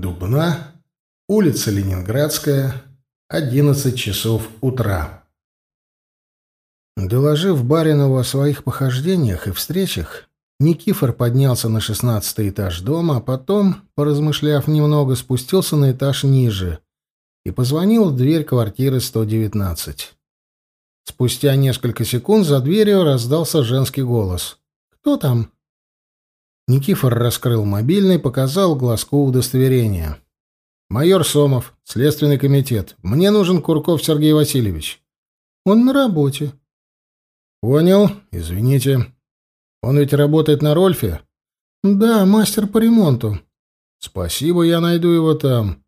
Дубна, улица Ленинградская, 11 часов утра. Доложив Баринову о своих похождениях и встречах, Никифор поднялся на шестнадцатый этаж дома, а потом, поразмышляв немного, спустился на этаж ниже и позвонил в дверь квартиры 119. Спустя несколько секунд за дверью раздался женский голос. «Кто там?» Никифор раскрыл мобильный, показал глазку удостоверения. «Майор Сомов, Следственный комитет. Мне нужен Курков Сергей Васильевич». «Он на работе». «Понял. Извините. Он ведь работает на Рольфе?» «Да, мастер по ремонту». «Спасибо, я найду его там.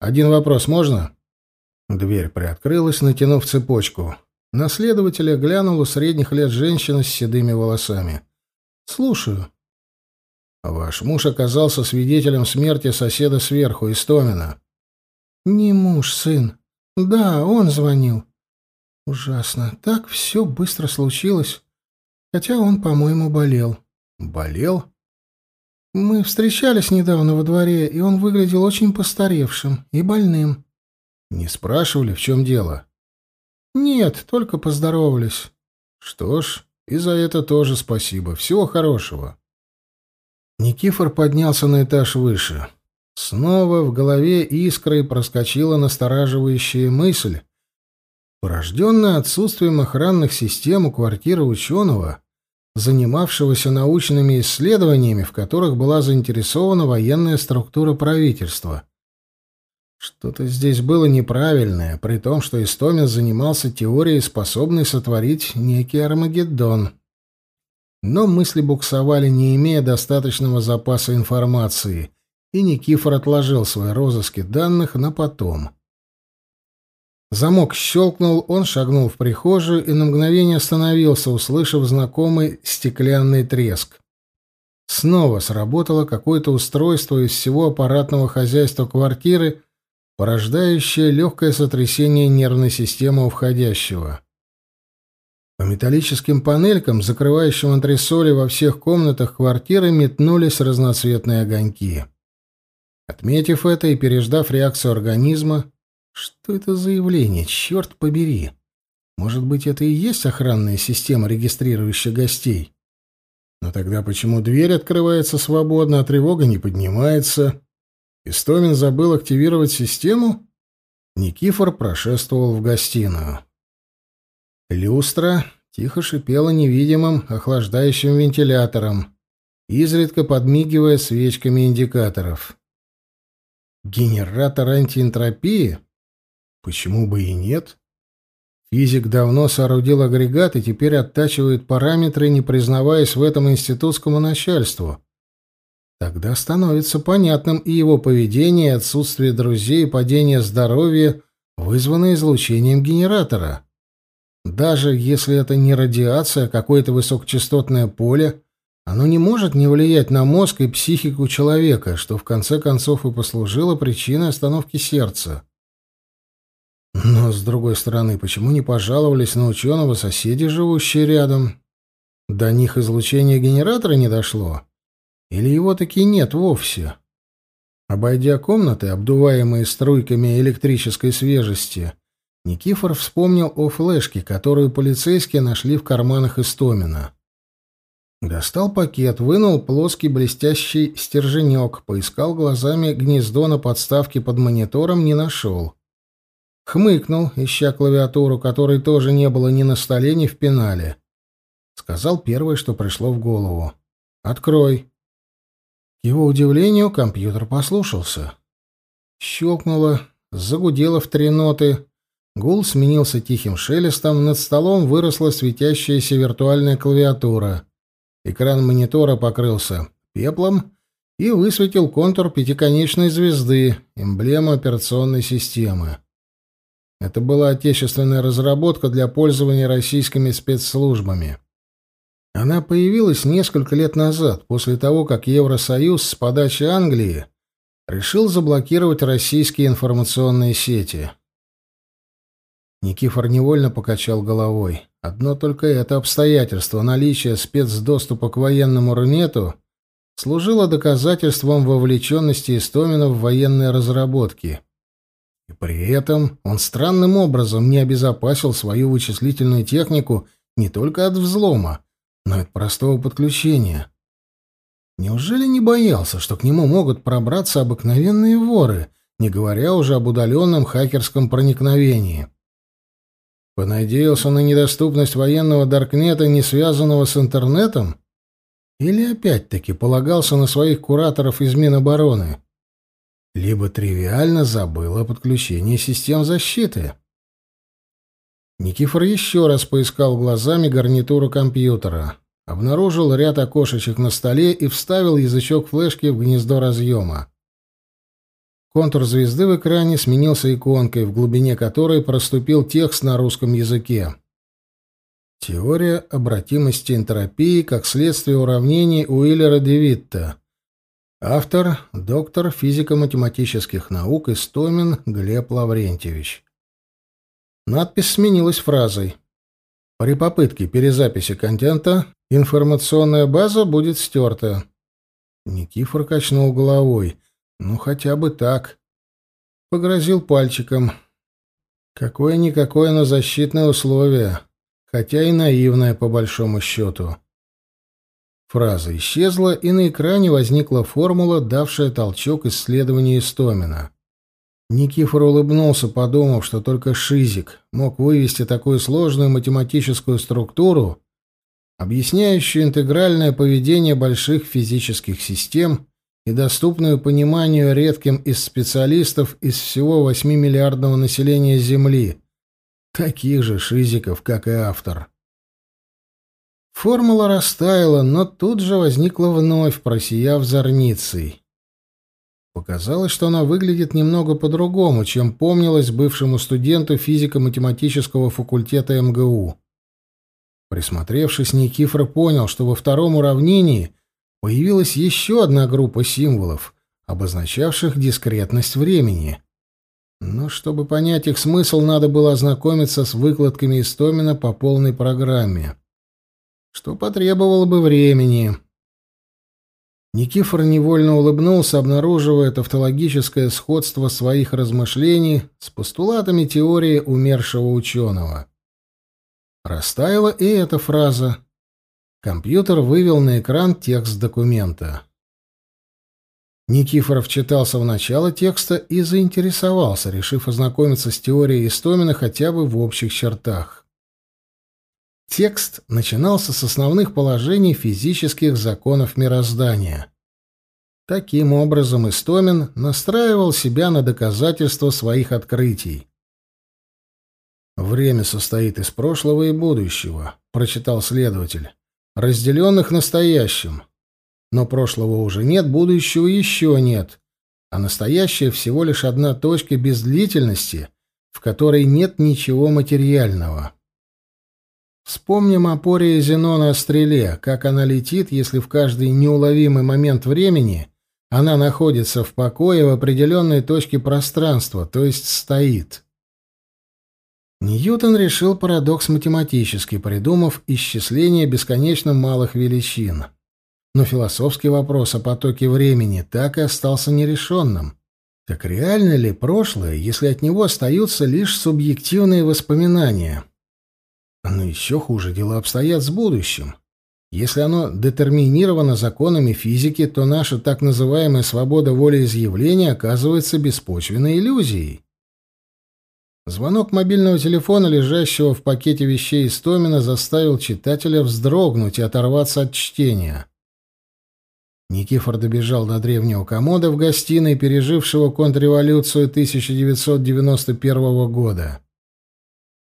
Один вопрос можно?» Дверь приоткрылась, натянув цепочку. На следователя глянула средних лет женщина с седыми волосами. «Слушаю». Ваш муж оказался свидетелем смерти соседа сверху, Истомина. Не муж, сын. Да, он звонил. Ужасно. Так все быстро случилось. Хотя он, по-моему, болел. Болел? Мы встречались недавно во дворе, и он выглядел очень постаревшим и больным. Не спрашивали, в чем дело? Нет, только поздоровались. Что ж, и за это тоже спасибо. Всего хорошего. Никифор поднялся на этаж выше. Снова в голове искрой проскочила настораживающая мысль, порожденная отсутствием охранных систем у квартиры ученого, занимавшегося научными исследованиями, в которых была заинтересована военная структура правительства. Что-то здесь было неправильное, при том, что Истомин занимался теорией, способной сотворить некий Армагеддон. Но мысли буксовали, не имея достаточного запаса информации, и Никифор отложил свои розыски данных на потом. Замок щелкнул, он шагнул в прихожую и на мгновение остановился, услышав знакомый стеклянный треск. Снова сработало какое-то устройство из всего аппаратного хозяйства квартиры, порождающее легкое сотрясение нервной системы у входящего — по металлическим панелькам, закрывающим антресоли во всех комнатах квартиры, метнулись разноцветные огоньки. Отметив это и переждав реакцию организма, что это за явление, черт побери? Может быть, это и есть охранная система, регистрирующая гостей? Но тогда почему дверь открывается свободно, а тревога не поднимается? Истомин забыл активировать систему? Никифор прошествовал в гостиную. Люстра тихо шипела невидимым, охлаждающим вентилятором, изредка подмигивая свечками индикаторов. Генератор антиэнтропии? Почему бы и нет? Физик давно соорудил агрегат и теперь оттачивает параметры, не признаваясь в этом институтскому начальству. Тогда становится понятным и его поведение, и отсутствие друзей, и падение здоровья, вызванное излучением генератора. Даже если это не радиация, а какое-то высокочастотное поле, оно не может не влиять на мозг и психику человека, что в конце концов и послужило причиной остановки сердца. Но, с другой стороны, почему не пожаловались на ученого соседи, живущие рядом? До них излучение генератора не дошло? Или его таки нет вовсе? Обойдя комнаты, обдуваемые струйками электрической свежести, Никифор вспомнил о флешке, которую полицейские нашли в карманах Истомина. Достал пакет, вынул плоский блестящий стерженек, поискал глазами гнездо на подставке под монитором, не нашел. Хмыкнул, ища клавиатуру, которой тоже не было ни на столе, ни в пенале. Сказал первое, что пришло в голову. «Открой». К его удивлению, компьютер послушался. Щелкнуло, загудело в три ноты — Гул сменился тихим шелестом, над столом выросла светящаяся виртуальная клавиатура. Экран монитора покрылся пеплом и высветил контур пятиконечной звезды, эмблема операционной системы. Это была отечественная разработка для пользования российскими спецслужбами. Она появилась несколько лет назад, после того, как Евросоюз с подачи Англии решил заблокировать российские информационные сети. Никифор невольно покачал головой. Одно только это обстоятельство, наличие спецдоступа к военному рунету, служило доказательством вовлеченности Истомина в военные разработки. И при этом он странным образом не обезопасил свою вычислительную технику не только от взлома, но и от простого подключения. Неужели не боялся, что к нему могут пробраться обыкновенные воры, не говоря уже об удаленном хакерском проникновении? — Понадеялся на недоступность военного Даркнета, не связанного с интернетом? Или опять-таки полагался на своих кураторов из Минобороны? Либо тривиально забыл о подключении систем защиты? Никифор еще раз поискал глазами гарнитуру компьютера. Обнаружил ряд окошечек на столе и вставил язычок флешки в гнездо разъема. Контур звезды в экране сменился иконкой, в глубине которой проступил текст на русском языке. Теория обратимости энтропии как следствие уравнений Уиллера Девитта. Автор – доктор физико-математических наук Истомин Глеб Лаврентьевич. Надпись сменилась фразой. При попытке перезаписи контента информационная база будет стерта. Никифор качнул головой – ну, хотя бы так. Погрозил пальчиком. Какое-никакое, но защитное условие, хотя и наивное по большому счету. Фраза исчезла, и на экране возникла формула, давшая толчок исследованию Истомина. Никифор улыбнулся, подумав, что только Шизик мог вывести такую сложную математическую структуру, объясняющую интегральное поведение больших физических систем и доступную пониманию редким из специалистов из всего 8-миллиардного населения Земли, таких же шизиков, как и автор. Формула растаяла, но тут же возникла вновь, просияв зорницей. Показалось, что она выглядит немного по-другому, чем помнилось бывшему студенту физико-математического факультета МГУ. Присмотревшись, Никифор понял, что во втором уравнении — появилась еще одна группа символов, обозначавших дискретность времени. Но чтобы понять их смысл, надо было ознакомиться с выкладками Истомина по полной программе, что потребовало бы времени. Никифор невольно улыбнулся, обнаруживая тавтологическое сходство своих размышлений с постулатами теории умершего ученого. Растаяла и эта фраза, Компьютер вывел на экран текст документа. Никифоров читался в начало текста и заинтересовался, решив ознакомиться с теорией Истомина хотя бы в общих чертах. Текст начинался с основных положений физических законов мироздания. Таким образом, Истомин настраивал себя на доказательство своих открытий. «Время состоит из прошлого и будущего», — прочитал следователь разделенных настоящим. Но прошлого уже нет, будущего еще нет, а настоящее всего лишь одна точка без длительности, в которой нет ничего материального. Вспомним о поре Зенона о стреле, как она летит, если в каждый неуловимый момент времени она находится в покое в определенной точке пространства, то есть стоит. Ньютон решил парадокс математически, придумав исчисление бесконечно малых величин. Но философский вопрос о потоке времени так и остался нерешенным. Так реально ли прошлое, если от него остаются лишь субъективные воспоминания? Но еще хуже дело обстоят с будущим. Если оно детерминировано законами физики, то наша так называемая свобода волеизъявления оказывается беспочвенной иллюзией. Звонок мобильного телефона, лежащего в пакете вещей из Томина, заставил читателя вздрогнуть и оторваться от чтения. Никифор добежал до древнего комода в гостиной, пережившего контрреволюцию 1991 года.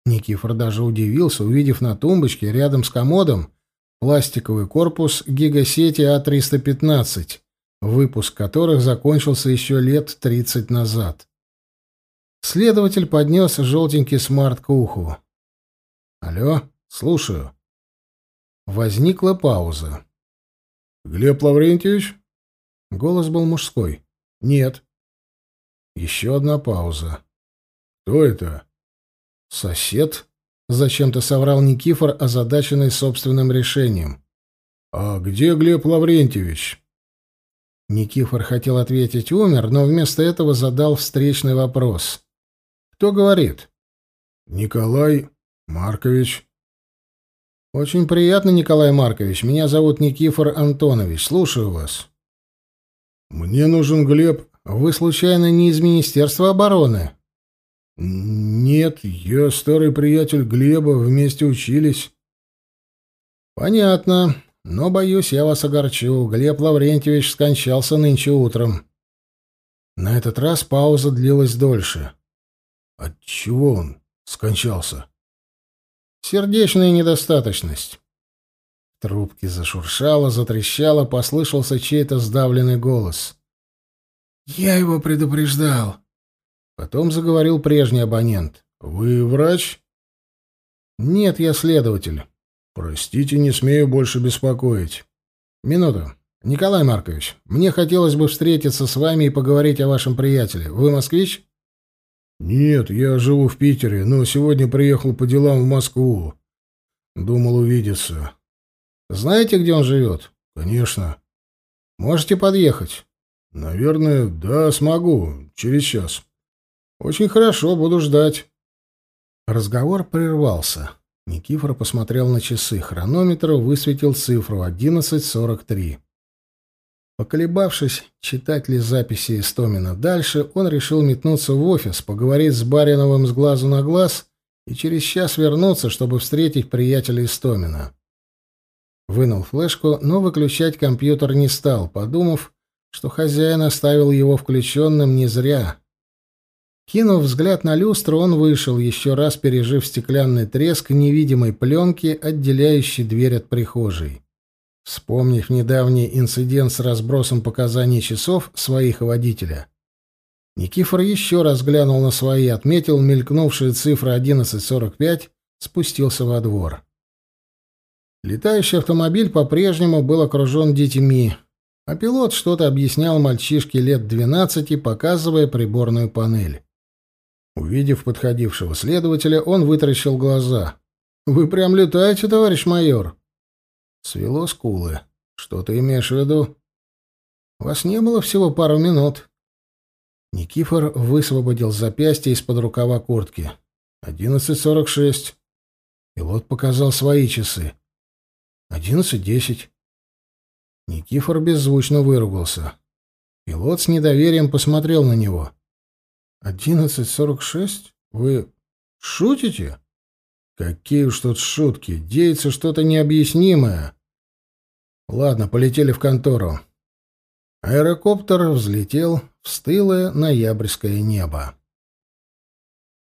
Никифор даже удивился, увидев на тумбочке рядом с комодом пластиковый корпус гигасети А315, выпуск которых закончился еще лет 30 назад. Следователь поднес желтенький смарт к уху. «Алло, слушаю». Возникла пауза. «Глеб Лаврентьевич?» Голос был мужской. «Нет». Еще одна пауза. «Кто это?» «Сосед», — зачем-то соврал Никифор, озадаченный собственным решением. «А где Глеб Лаврентьевич?» Никифор хотел ответить «умер», но вместо этого задал встречный вопрос. Кто говорит? Николай Маркович. Очень приятно, Николай Маркович. Меня зовут Никифор Антонович. Слушаю вас. Мне нужен Глеб. Вы случайно не из Министерства обороны? Нет, я старый приятель Глеба, вместе учились. Понятно, но боюсь, я вас огорчу. Глеб Лаврентьевич скончался нынче утром. На этот раз пауза длилась дольше. Отчего он скончался? Сердечная недостаточность. Трубки зашуршала, зашуршало, послышался чей-то сдавленный голос. Я его предупреждал. Потом заговорил прежний абонент. Вы врач? Нет, я следователь. Простите, не смею больше беспокоить. Минуту. Николай Маркович, мне хотелось бы встретиться с вами и поговорить о вашем приятеле. Вы москвич? «Нет, я живу в Питере, но сегодня приехал по делам в Москву. Думал увидеться». «Знаете, где он живет?» «Конечно». «Можете подъехать?» «Наверное, да, смогу. Через час». «Очень хорошо, буду ждать». Разговор прервался. Никифор посмотрел на часы хронометра, высветил цифру 11.43. Поколебавшись читать ли записи Истомина дальше, он решил метнуться в офис, поговорить с Бариновым с глазу на глаз и через час вернуться, чтобы встретить приятеля Истомина. Вынул флешку, но выключать компьютер не стал, подумав, что хозяин оставил его включенным не зря. Кинув взгляд на люстру, он вышел, еще раз пережив стеклянный треск невидимой пленки, отделяющей дверь от прихожей вспомнив недавний инцидент с разбросом показаний часов своих водителя. Никифор еще раз глянул на свои, отметил мелькнувшие цифры 11.45, спустился во двор. Летающий автомобиль по-прежнему был окружен детьми, а пилот что-то объяснял мальчишке лет 12, показывая приборную панель. Увидев подходившего следователя, он вытаращил глаза. «Вы прям летаете, товарищ майор?» Свело скулы. Что ты имеешь в виду? Вас не было всего пару минут. Никифор высвободил запястье из-под рукава куртки. Одиннадцать сорок шесть. Пилот показал свои часы. Одиннадцать десять. Никифор беззвучно выругался. Пилот с недоверием посмотрел на него. «Одиннадцать сорок шесть? Вы шутите?» Какие уж тут шутки. Деется что-то необъяснимое. Ладно, полетели в контору. Аэрокоптер взлетел в стылое ноябрьское небо.